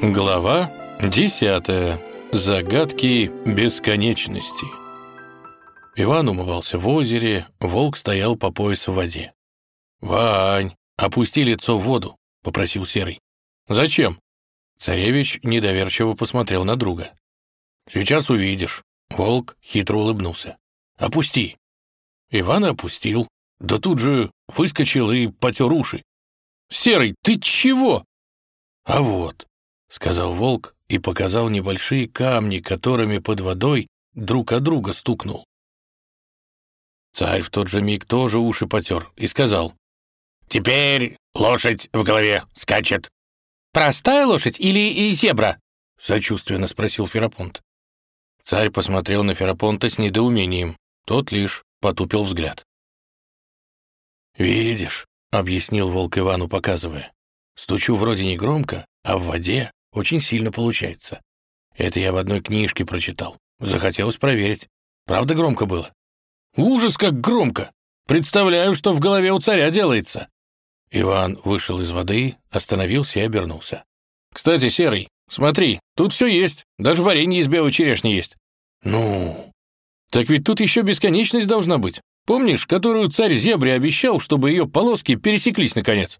Глава 10. Загадки бесконечности. Иван умывался в озере, волк стоял по пояс в воде. «Вань, опусти лицо в воду», — попросил Серый. «Зачем?» Царевич недоверчиво посмотрел на друга. «Сейчас увидишь». Волк хитро улыбнулся. «Опусти». Иван опустил, да тут же выскочил и потер уши. «Серый, ты чего?» «А вот, — сказал волк и показал небольшие камни, которыми под водой друг от друга стукнул. Царь в тот же миг тоже уши потер и сказал. «Теперь лошадь в голове скачет». «Простая лошадь или и зебра?» — сочувственно спросил Ферапонт. Царь посмотрел на Ферапонта с недоумением. Тот лишь потупил взгляд. «Видишь», — объяснил волк Ивану, показывая, «стучу вроде не громко, а в воде очень сильно получается. Это я в одной книжке прочитал. Захотелось проверить. Правда громко было? Ужас, как громко! Представляю, что в голове у царя делается. Иван вышел из воды, остановился и обернулся. «Кстати, Серый, смотри, тут все есть, даже варенье из белой черешни есть». «Ну?» «Так ведь тут еще бесконечность должна быть. Помнишь, которую царь зебре обещал, чтобы ее полоски пересеклись наконец?»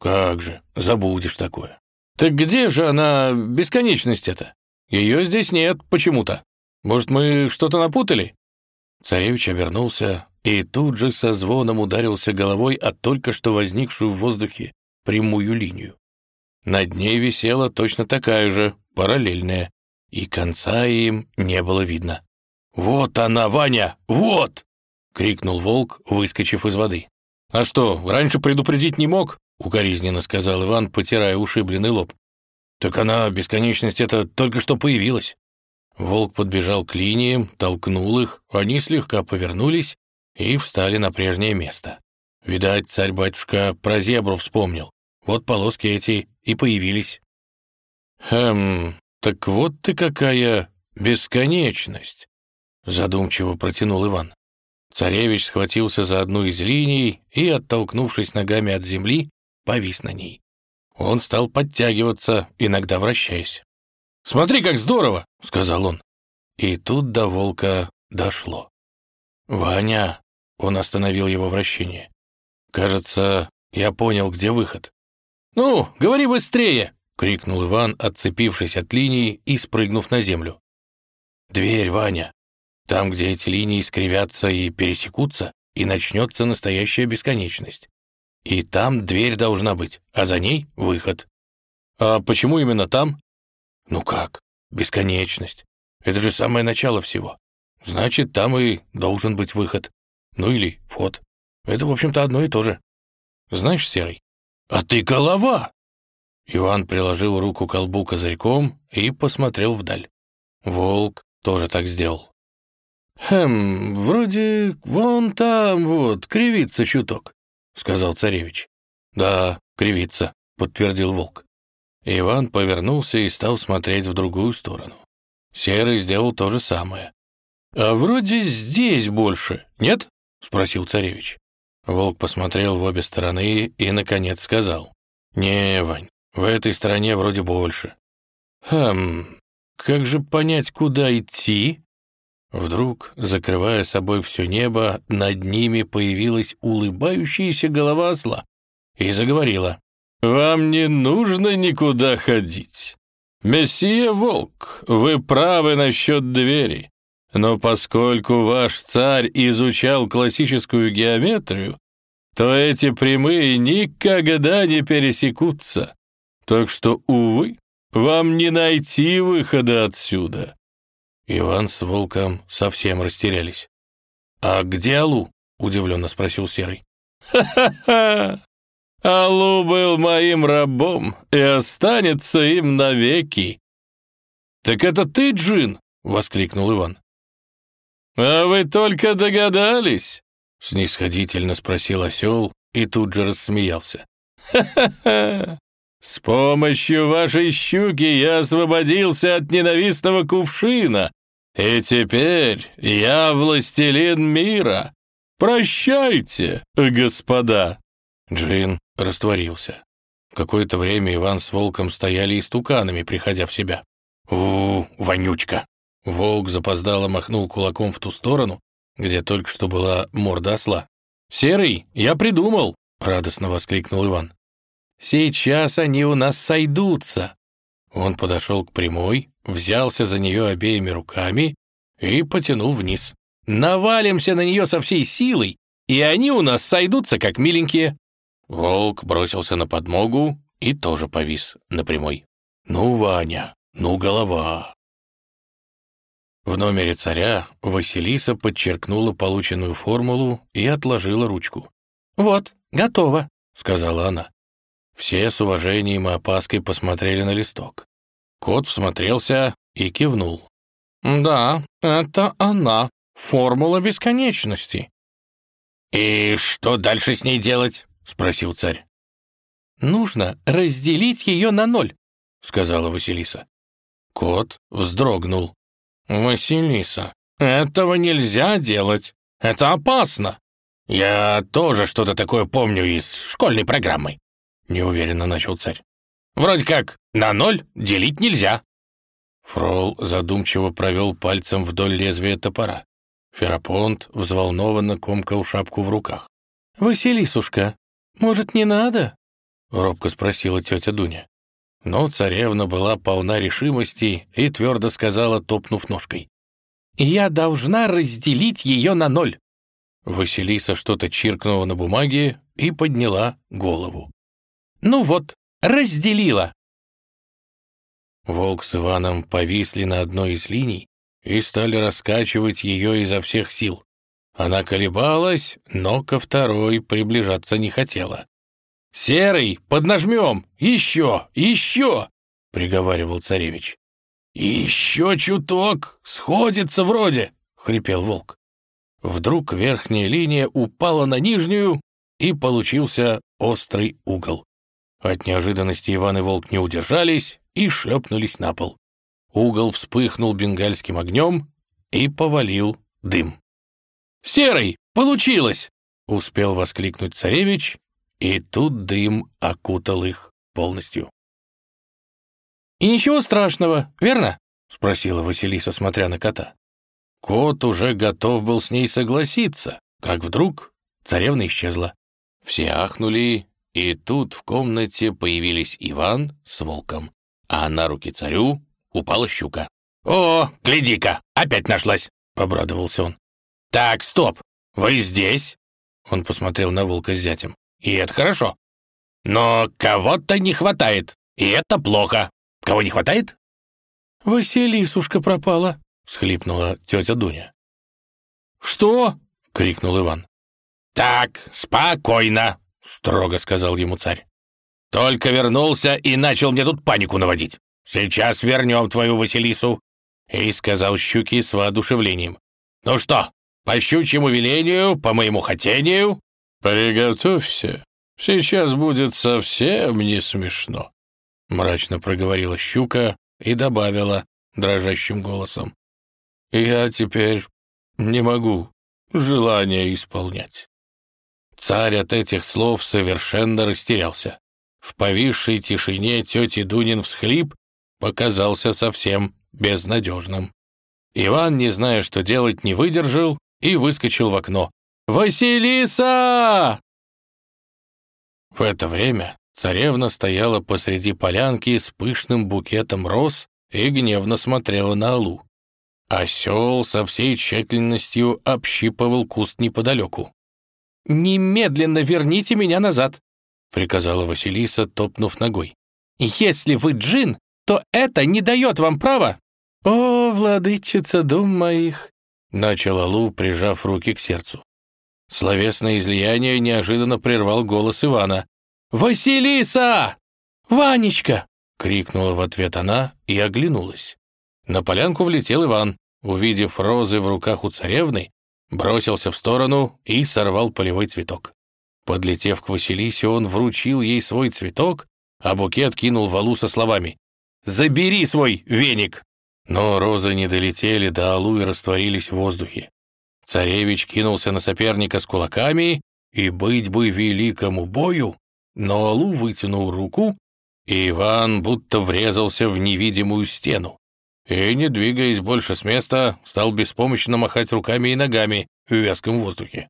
«Как же, забудешь такое. «Так где же она, бесконечность эта? Ее здесь нет почему-то. Может, мы что-то напутали?» Царевич обернулся и тут же со звоном ударился головой от только что возникшую в воздухе прямую линию. Над ней висела точно такая же, параллельная, и конца им не было видно. «Вот она, Ваня, вот!» — крикнул волк, выскочив из воды. «А что, раньше предупредить не мог?» — укоризненно сказал Иван, потирая ушибленный лоб. «Так она, бесконечность эта, только что появилась». Волк подбежал к линиям, толкнул их, они слегка повернулись и встали на прежнее место. Видать, царь-батюшка про зебру вспомнил. Вот полоски эти и появились. «Хм, так вот ты какая бесконечность!» Задумчиво протянул Иван. Царевич схватился за одну из линий и, оттолкнувшись ногами от земли, повис на ней. Он стал подтягиваться, иногда вращаясь. «Смотри, как здорово!» — сказал он. И тут до волка дошло. «Ваня!» — он остановил его вращение. «Кажется, я понял, где выход». «Ну, говори быстрее!» — крикнул Иван, отцепившись от линии и спрыгнув на землю. «Дверь, Ваня! Там, где эти линии скривятся и пересекутся, и начнется настоящая бесконечность. И там дверь должна быть, а за ней выход. А почему именно там? Ну как, бесконечность. Это же самое начало всего. Значит, там и должен быть выход. Ну или вход. Это, в общем-то, одно и то же. Знаешь, Серый, а ты голова! Иван приложил руку к колбу козырьком и посмотрел вдаль. Волк тоже так сделал. «Хм, вроде вон там вот, кривится чуток. — сказал царевич. «Да, кривится», — подтвердил волк. Иван повернулся и стал смотреть в другую сторону. Серый сделал то же самое. «А вроде здесь больше, нет?» — спросил царевич. Волк посмотрел в обе стороны и, наконец, сказал. «Не, Вань, в этой стороне вроде больше». «Хм, как же понять, куда идти?» Вдруг, закрывая собой все небо, над ними появилась улыбающаяся голова осла и заговорила. «Вам не нужно никуда ходить. Мессия Волк, вы правы насчет двери, но поскольку ваш царь изучал классическую геометрию, то эти прямые никогда не пересекутся. Так что, увы, вам не найти выхода отсюда. Иван с Волком совсем растерялись. «А где Алу?» — удивленно спросил Серый. «Ха-ха-ха! Алу был моим рабом и останется им навеки!» «Так это ты, Джин?» — воскликнул Иван. «А вы только догадались?» — снисходительно спросил осел и тут же рассмеялся. «Ха-ха-ха! С помощью вашей щуки я освободился от ненавистного кувшина и теперь я властелин мира. Прощайте, господа!» Джин растворился. какое-то время Иван с Волком стояли истуканами, приходя в себя. у, вонючка!» Волк запоздало махнул кулаком в ту сторону, где только что была морда осла. «Серый, я придумал!» — радостно воскликнул Иван. «Сейчас они у нас сойдутся!» Он подошел к прямой, взялся за нее обеими руками и потянул вниз. «Навалимся на нее со всей силой, и они у нас сойдутся, как миленькие!» Волк бросился на подмогу и тоже повис на прямой. «Ну, Ваня, ну, голова!» В номере царя Василиса подчеркнула полученную формулу и отложила ручку. «Вот, готово», — сказала она. Все с уважением и опаской посмотрели на листок. Кот всмотрелся и кивнул. «Да, это она, формула бесконечности». «И что дальше с ней делать?» — спросил царь. «Нужно разделить ее на ноль», — сказала Василиса. Кот вздрогнул. «Василиса, этого нельзя делать. Это опасно». «Я тоже что-то такое помню из школьной программы», — неуверенно начал царь. «Вроде как на ноль делить нельзя». Фрол задумчиво провел пальцем вдоль лезвия топора. Ферапонт взволнованно комкал шапку в руках. «Василисушка, может, не надо?» — робко спросила тетя Дуня. Но царевна была полна решимости и твердо сказала, топнув ножкой. «Я должна разделить ее на ноль». Василиса что-то чиркнула на бумаге и подняла голову. «Ну вот, разделила». Волк с Иваном повисли на одной из линий и стали раскачивать ее изо всех сил. Она колебалась, но ко второй приближаться не хотела. «Серый, поднажмем! Еще! Еще!» — приговаривал царевич. «Еще чуток! Сходится вроде!» — хрипел волк. Вдруг верхняя линия упала на нижнюю, и получился острый угол. От неожиданности Иван и волк не удержались и шлепнулись на пол. Угол вспыхнул бенгальским огнем и повалил дым. «Серый, получилось!» — успел воскликнуть царевич и тут дым окутал их полностью. «И ничего страшного, верно?» — спросила Василиса, смотря на кота. Кот уже готов был с ней согласиться, как вдруг царевна исчезла. Все ахнули, и тут в комнате появились Иван с волком, а на руки царю упала щука. «О, гляди-ка, опять нашлась!» — обрадовался он. «Так, стоп, вы здесь?» Он посмотрел на волка с зятем и это хорошо. Но кого-то не хватает, и это плохо. Кого не хватает?» «Василисушка пропала», — всхлипнула тетя Дуня. «Что?» — крикнул Иван. «Так, спокойно», — строго сказал ему царь. «Только вернулся и начал мне тут панику наводить. Сейчас вернем твою Василису», — и сказал щуки с воодушевлением. «Ну что, по щучьему велению, по моему хотению, «Приготовься, сейчас будет совсем не смешно», — мрачно проговорила щука и добавила дрожащим голосом. «Я теперь не могу желания исполнять». Царь от этих слов совершенно растерялся. В повисшей тишине тети Дунин всхлип показался совсем безнадежным. Иван, не зная, что делать, не выдержал и выскочил в окно. «Василиса!» В это время царевна стояла посреди полянки с пышным букетом роз и гневно смотрела на Алу. Осел со всей тщательностью общипывал куст неподалеку. «Немедленно верните меня назад», — приказала Василиса, топнув ногой. «Если вы джин, то это не дает вам права». «О, владычица дум моих», — начал Алу, прижав руки к сердцу. Словесное излияние неожиданно прервал голос Ивана. «Василиса! Ванечка!» — крикнула в ответ она и оглянулась. На полянку влетел Иван. Увидев розы в руках у царевны, бросился в сторону и сорвал полевой цветок. Подлетев к Василисе, он вручил ей свой цветок, а букет кинул валу со словами «Забери свой веник!» Но розы не долетели до Алу и растворились в воздухе. Царевич кинулся на соперника с кулаками, и быть бы великому бою, но Алу вытянул руку, и Иван будто врезался в невидимую стену. И, не двигаясь больше с места, стал беспомощно махать руками и ногами в вязком воздухе.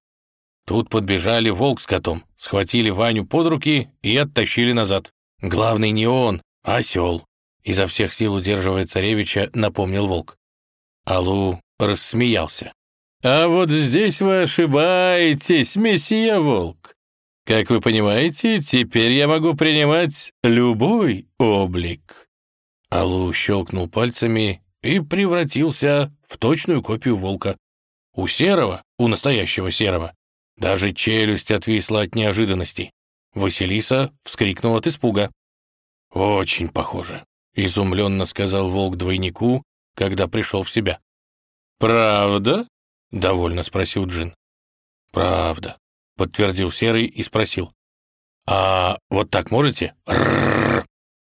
Тут подбежали волк с котом, схватили Ваню под руки и оттащили назад. Главный не он, а осел. Изо всех сил удерживая царевича, напомнил волк. Алу рассмеялся. «А вот здесь вы ошибаетесь, месье волк. Как вы понимаете, теперь я могу принимать любой облик». Алу щелкнул пальцами и превратился в точную копию волка. У серого, у настоящего серого, даже челюсть отвисла от неожиданности. Василиса вскрикнула от испуга. «Очень похоже», — изумленно сказал волк двойнику, когда пришел в себя. «Правда?» — довольно спросил Джин. «Правда», — подтвердил Серый и спросил. «А вот так можете?»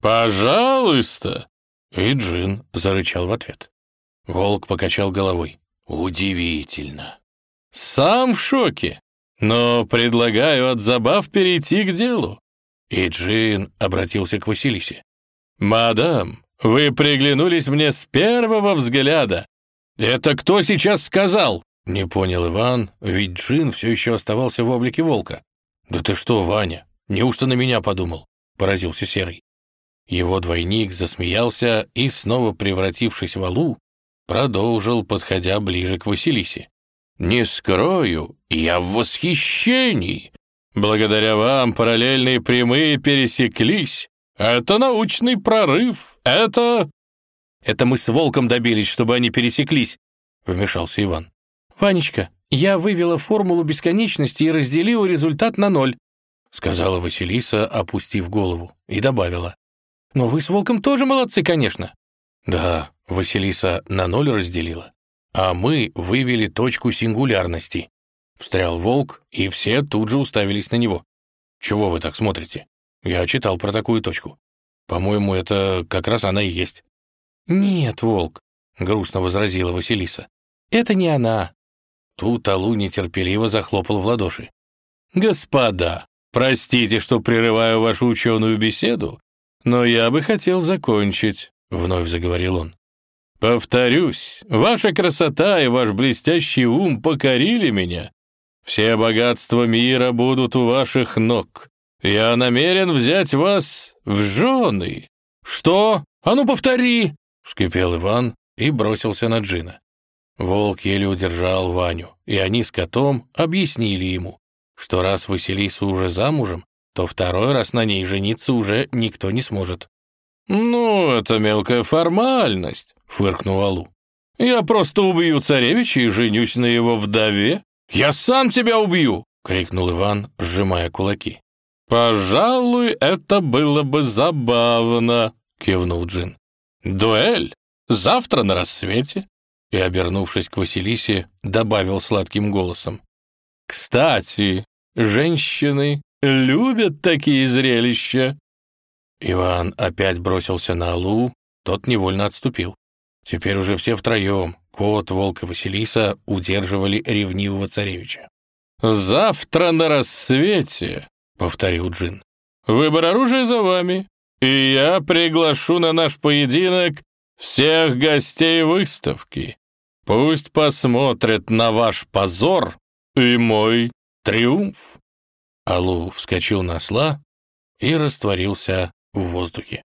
«Пожалуйста!» И Джин зарычал в ответ. Волк покачал головой. «Удивительно!» «Сам в шоке!» Но предлагаю от забав перейти к делу». И Джин обратился к Василисе. «Мадам, вы приглянулись мне с первого взгляда. Это кто сейчас сказал?» Не понял Иван, ведь Джин все еще оставался в облике волка. «Да ты что, Ваня, неужто на меня подумал?» — поразился Серый. Его двойник засмеялся и, снова превратившись в Алу, продолжил, подходя ближе к Василисе. Не скрою, я в восхищении. Благодаря вам параллельные прямые пересеклись. Это научный прорыв. Это... Это мы с Волком добились, чтобы они пересеклись, вмешался Иван. Ванечка, я вывела формулу бесконечности и разделила результат на ноль, сказала Василиса, опустив голову, и добавила. Но вы с Волком тоже молодцы, конечно. Да, Василиса на ноль разделила а мы вывели точку сингулярности. Встрял волк, и все тут же уставились на него. Чего вы так смотрите? Я читал про такую точку. По-моему, это как раз она и есть. Нет, волк, грустно возразила Василиса. Это не она. Тут Алу нетерпеливо захлопал в ладоши. «Господа, простите, что прерываю вашу ученую беседу, но я бы хотел закончить», — вновь заговорил он. Повторюсь, ваша красота и ваш блестящий ум покорили меня. Все богатства мира будут у ваших ног. Я намерен взять вас в жены». «Что? А ну повтори!» — вскипел Иван и бросился на Джина. Волк еле удержал Ваню, и они с котом объяснили ему, что раз Василиса уже замужем, то второй раз на ней жениться уже никто не сможет. «Ну, это мелкая формальность», — фыркнул Алу. «Я просто убью царевича и женюсь на его вдове. Я сам тебя убью!» — крикнул Иван, сжимая кулаки. «Пожалуй, это было бы забавно», — кивнул Джин. «Дуэль? Завтра на рассвете?» И, обернувшись к Василисе, добавил сладким голосом. «Кстати, женщины любят такие зрелища». Иван опять бросился на Алу, тот невольно отступил. Теперь уже все втроем, кот, волк и Василиса, удерживали ревнивого царевича. «Завтра на рассвете», — повторил Джин, — «выбор оружия за вами, и я приглашу на наш поединок всех гостей выставки. Пусть посмотрят на ваш позор и мой триумф». Алу вскочил на осла и растворился в воздухе.